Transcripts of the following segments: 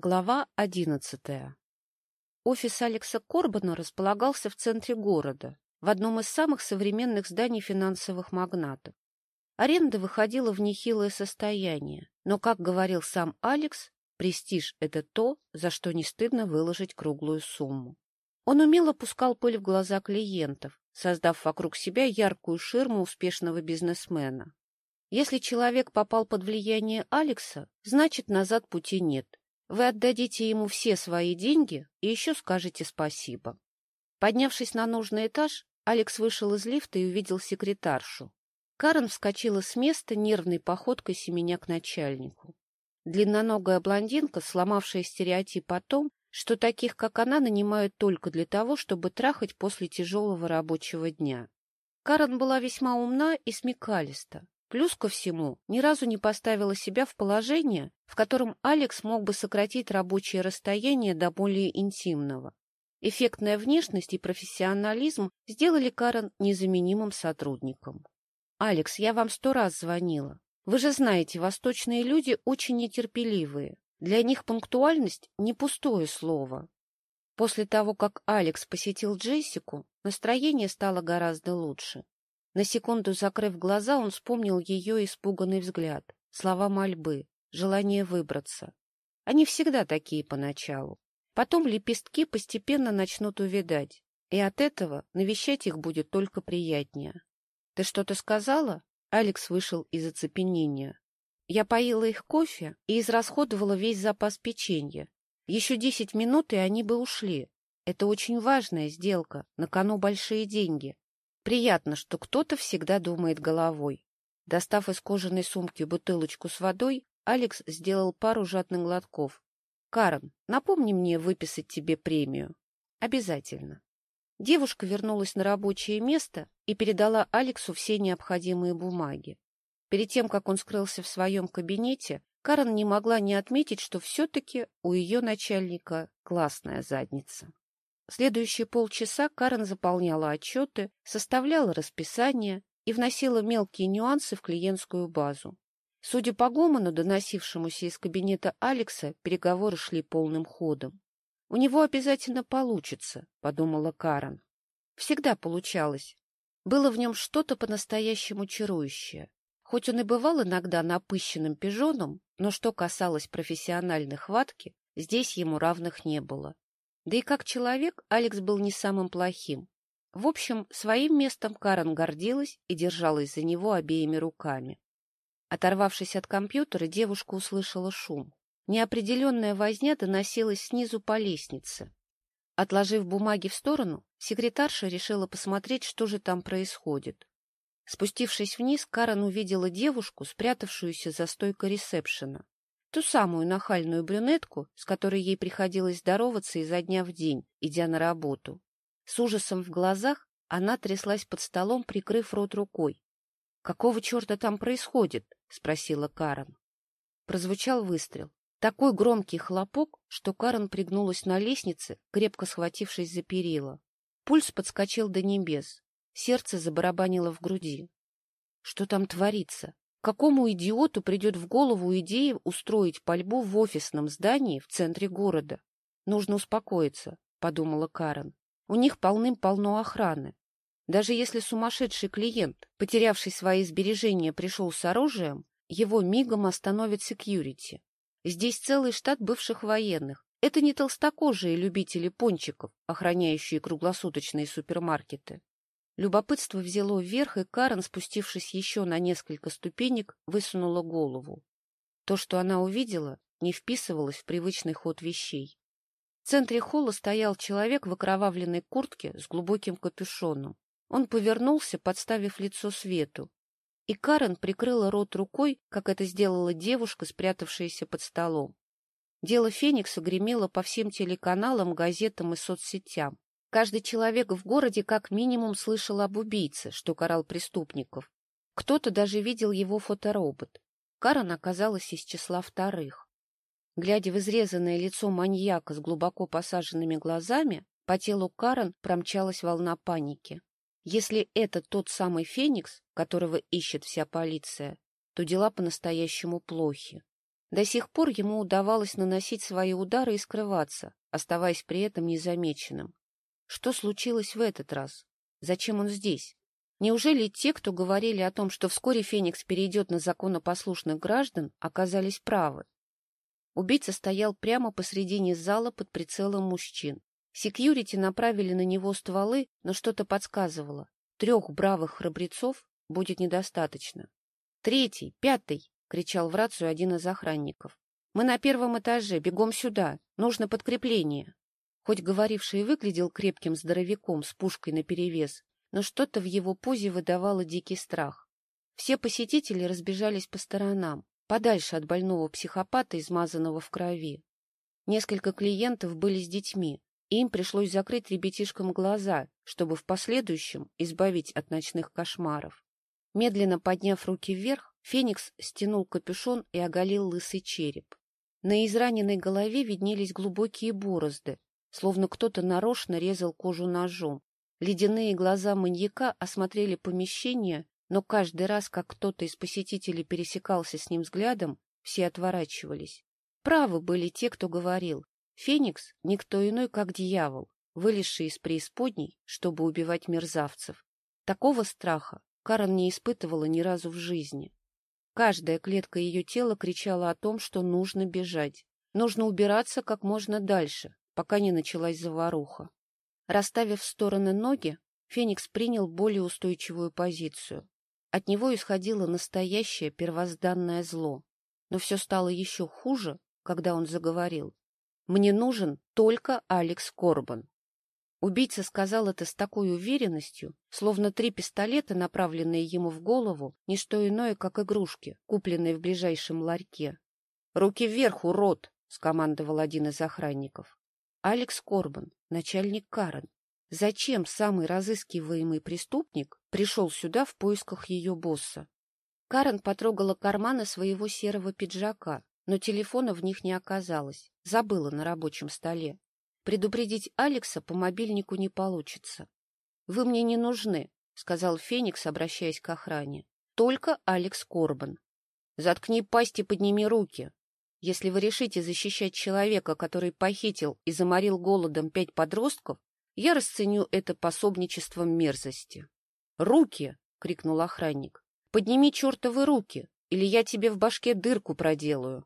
Глава одиннадцатая. Офис Алекса Корбана располагался в центре города, в одном из самых современных зданий финансовых магнатов. Аренда выходила в нехилое состояние, но, как говорил сам Алекс, престиж — это то, за что не стыдно выложить круглую сумму. Он умело пускал пыль в глаза клиентов, создав вокруг себя яркую ширму успешного бизнесмена. Если человек попал под влияние Алекса, значит, назад пути нет вы отдадите ему все свои деньги и еще скажете спасибо. Поднявшись на нужный этаж, Алекс вышел из лифта и увидел секретаршу. Карен вскочила с места нервной походкой семеня к начальнику. Длинноногая блондинка, сломавшая стереотип о том, что таких, как она, нанимают только для того, чтобы трахать после тяжелого рабочего дня. Карен была весьма умна и смекалиста. Плюс ко всему, ни разу не поставила себя в положение, в котором Алекс мог бы сократить рабочее расстояние до более интимного. Эффектная внешность и профессионализм сделали Карен незаменимым сотрудником. «Алекс, я вам сто раз звонила. Вы же знаете, восточные люди очень нетерпеливые. Для них пунктуальность — не пустое слово». После того, как Алекс посетил Джессику, настроение стало гораздо лучше. На секунду закрыв глаза, он вспомнил ее испуганный взгляд, слова мольбы, желание выбраться. Они всегда такие поначалу. Потом лепестки постепенно начнут увядать, и от этого навещать их будет только приятнее. — Ты что-то сказала? Алекс вышел из оцепенения. Я поила их кофе и израсходовала весь запас печенья. Еще десять минут, и они бы ушли. Это очень важная сделка, на кону большие деньги. Приятно, что кто-то всегда думает головой. Достав из кожаной сумки бутылочку с водой, Алекс сделал пару жадных глотков. — Карен, напомни мне выписать тебе премию. — Обязательно. Девушка вернулась на рабочее место и передала Алексу все необходимые бумаги. Перед тем, как он скрылся в своем кабинете, Карен не могла не отметить, что все-таки у ее начальника классная задница. Следующие полчаса Карен заполняла отчеты, составляла расписание и вносила мелкие нюансы в клиентскую базу. Судя по гомону, доносившемуся из кабинета Алекса, переговоры шли полным ходом. — У него обязательно получится, — подумала Карен. Всегда получалось. Было в нем что-то по-настоящему чарующее. Хоть он и бывал иногда напыщенным пижоном, но что касалось профессиональной хватки, здесь ему равных не было. Да и как человек Алекс был не самым плохим. В общем, своим местом Карен гордилась и держалась за него обеими руками. Оторвавшись от компьютера, девушка услышала шум. Неопределенная возня доносилась снизу по лестнице. Отложив бумаги в сторону, секретарша решила посмотреть, что же там происходит. Спустившись вниз, Карен увидела девушку, спрятавшуюся за стойкой ресепшена. Ту самую нахальную брюнетку, с которой ей приходилось здороваться изо дня в день, идя на работу. С ужасом в глазах она тряслась под столом, прикрыв рот рукой. — Какого черта там происходит? — спросила Карен. Прозвучал выстрел. Такой громкий хлопок, что Карен пригнулась на лестнице, крепко схватившись за перила. Пульс подскочил до небес. Сердце забарабанило в груди. Что там творится? Какому идиоту придет в голову идея устроить пальбу в офисном здании в центре города? Нужно успокоиться, — подумала Карен. У них полным-полно охраны. Даже если сумасшедший клиент, потерявший свои сбережения, пришел с оружием, его мигом остановит секьюрити. Здесь целый штат бывших военных. Это не толстокожие любители пончиков, охраняющие круглосуточные супермаркеты. Любопытство взяло вверх, и Карен, спустившись еще на несколько ступенек, высунула голову. То, что она увидела, не вписывалось в привычный ход вещей. В центре холла стоял человек в окровавленной куртке с глубоким капюшоном. Он повернулся, подставив лицо свету, и Карен прикрыла рот рукой, как это сделала девушка, спрятавшаяся под столом. Дело Феникса гремело по всем телеканалам, газетам и соцсетям. Каждый человек в городе как минимум слышал об убийце, что карал преступников. Кто-то даже видел его фоторобот. Карен оказалась из числа вторых. Глядя в изрезанное лицо маньяка с глубоко посаженными глазами, по телу Карен промчалась волна паники. Если это тот самый Феникс, которого ищет вся полиция, то дела по-настоящему плохи. До сих пор ему удавалось наносить свои удары и скрываться, оставаясь при этом незамеченным. Что случилось в этот раз? Зачем он здесь? Неужели те, кто говорили о том, что вскоре Феникс перейдет на законопослушных граждан, оказались правы? Убийца стоял прямо посредине зала под прицелом мужчин. Секьюрити направили на него стволы, но что-то подсказывало. Трех бравых храбрецов будет недостаточно. «Третий! Пятый!» — кричал в рацию один из охранников. «Мы на первом этаже, бегом сюда, нужно подкрепление». Хоть говоривший выглядел крепким здоровяком с пушкой наперевес, но что-то в его позе выдавало дикий страх. Все посетители разбежались по сторонам, подальше от больного психопата, измазанного в крови. Несколько клиентов были с детьми, и им пришлось закрыть ребятишкам глаза, чтобы в последующем избавить от ночных кошмаров. Медленно подняв руки вверх, Феникс стянул капюшон и оголил лысый череп. На израненной голове виднелись глубокие борозды, словно кто-то нарочно резал кожу ножом. Ледяные глаза маньяка осмотрели помещение, но каждый раз, как кто-то из посетителей пересекался с ним взглядом, все отворачивались. Правы были те, кто говорил. Феникс — никто иной, как дьявол, вылезший из преисподней, чтобы убивать мерзавцев. Такого страха Карен не испытывала ни разу в жизни. Каждая клетка ее тела кричала о том, что нужно бежать. Нужно убираться как можно дальше, пока не началась заваруха. Расставив в стороны ноги, Феникс принял более устойчивую позицию. От него исходило настоящее первозданное зло. Но все стало еще хуже, когда он заговорил. «Мне нужен только Алекс Корбан». Убийца сказал это с такой уверенностью, словно три пистолета, направленные ему в голову, не что иное, как игрушки, купленные в ближайшем ларьке. «Руки вверх, урод!» — скомандовал один из охранников. Алекс Корбан, начальник Карен. Зачем самый разыскиваемый преступник пришел сюда в поисках ее босса? Карен потрогала карманы своего серого пиджака, но телефона в них не оказалось, забыла на рабочем столе. Предупредить Алекса по мобильнику не получится. — Вы мне не нужны, — сказал Феникс, обращаясь к охране. — Только Алекс Корбан. — Заткни пасть и подними руки, если вы решите защищать человека, который похитил и заморил голодом пять подростков, я расценю это пособничеством мерзости. «Руки!» — крикнул охранник. «Подними чертовы руки, или я тебе в башке дырку проделаю!»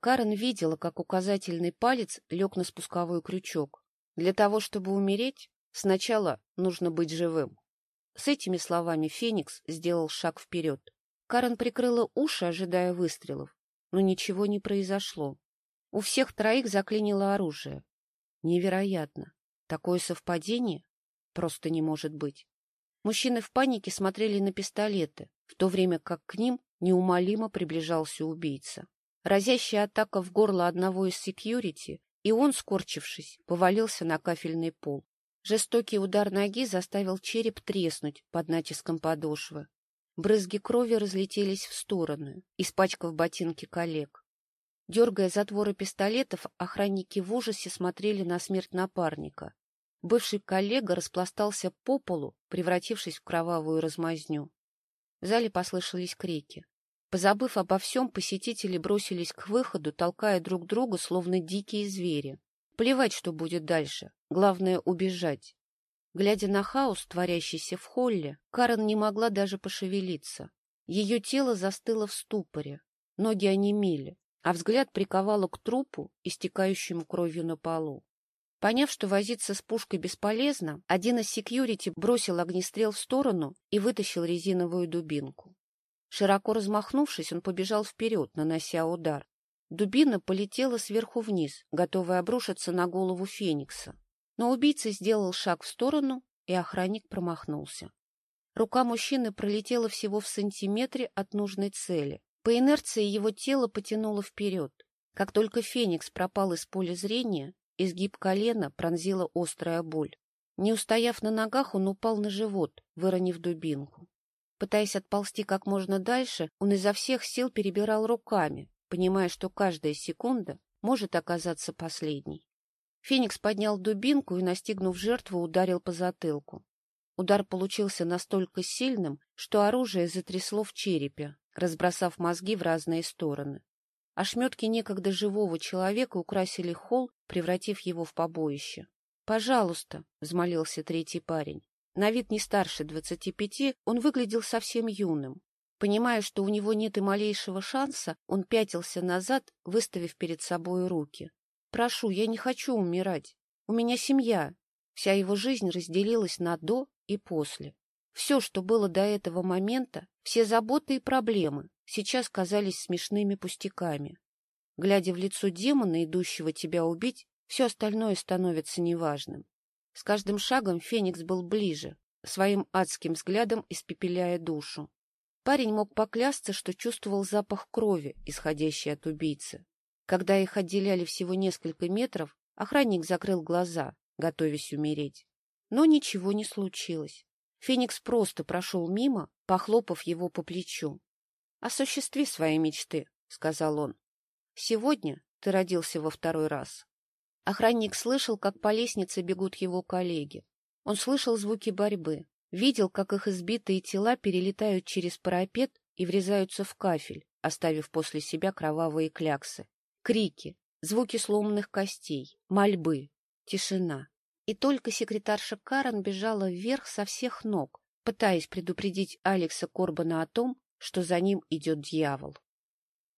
Карен видела, как указательный палец лег на спусковой крючок. Для того, чтобы умереть, сначала нужно быть живым. С этими словами Феникс сделал шаг вперед. Карен прикрыла уши, ожидая выстрелов но ничего не произошло. У всех троих заклинило оружие. Невероятно. Такое совпадение просто не может быть. Мужчины в панике смотрели на пистолеты, в то время как к ним неумолимо приближался убийца. Разящая атака в горло одного из секьюрити, и он, скорчившись, повалился на кафельный пол. Жестокий удар ноги заставил череп треснуть под натиском подошвы. Брызги крови разлетелись в стороны, испачкав ботинки коллег. Дергая затворы пистолетов, охранники в ужасе смотрели на смерть напарника. Бывший коллега распластался по полу, превратившись в кровавую размазню. В зале послышались крики. Позабыв обо всем, посетители бросились к выходу, толкая друг друга, словно дикие звери. Плевать, что будет дальше. Главное — убежать. Глядя на хаос, творящийся в холле, Карен не могла даже пошевелиться. Ее тело застыло в ступоре, ноги онемели, а взгляд приковало к трупу, истекающему кровью на полу. Поняв, что возиться с пушкой бесполезно, один из секьюрити бросил огнестрел в сторону и вытащил резиновую дубинку. Широко размахнувшись, он побежал вперед, нанося удар. Дубина полетела сверху вниз, готовая обрушиться на голову Феникса. Но убийца сделал шаг в сторону, и охранник промахнулся. Рука мужчины пролетела всего в сантиметре от нужной цели. По инерции его тело потянуло вперед. Как только Феникс пропал из поля зрения, изгиб колена пронзила острая боль. Не устояв на ногах, он упал на живот, выронив дубинку. Пытаясь отползти как можно дальше, он изо всех сил перебирал руками, понимая, что каждая секунда может оказаться последней. Феникс поднял дубинку и, настигнув жертву, ударил по затылку. Удар получился настолько сильным, что оружие затрясло в черепе, разбросав мозги в разные стороны. Ошметки некогда живого человека украсили холл, превратив его в побоище. — Пожалуйста, — взмолился третий парень. На вид не старше двадцати пяти, он выглядел совсем юным. Понимая, что у него нет и малейшего шанса, он пятился назад, выставив перед собой руки. — Прошу, я не хочу умирать. У меня семья. Вся его жизнь разделилась на «до» и «после». Все, что было до этого момента, все заботы и проблемы, сейчас казались смешными пустяками. Глядя в лицо демона, идущего тебя убить, все остальное становится неважным. С каждым шагом Феникс был ближе, своим адским взглядом испепеляя душу. Парень мог поклясться, что чувствовал запах крови, исходящий от убийцы. Когда их отделяли всего несколько метров, охранник закрыл глаза, готовясь умереть. Но ничего не случилось. Феникс просто прошел мимо, похлопав его по плечу. — Осуществи свои мечты, — сказал он. — Сегодня ты родился во второй раз. Охранник слышал, как по лестнице бегут его коллеги. Он слышал звуки борьбы, видел, как их избитые тела перелетают через парапет и врезаются в кафель, оставив после себя кровавые кляксы. Крики, звуки сломанных костей, мольбы, тишина. И только секретарша Карен бежала вверх со всех ног, пытаясь предупредить Алекса Корбана о том, что за ним идет дьявол.